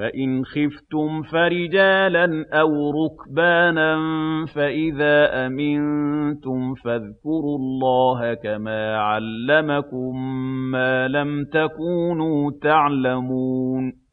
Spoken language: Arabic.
فَإِنْ خِفْتُمْ فَرِجَالًا أَوْ رُكْبَانًا فَإِذَا أَمِنتُمْ فَاذْكُرُوا اللَّهَ كَمَا عَلَّمَكُم مَّا لَمْ تَكُونُوا تَعْلَمُونَ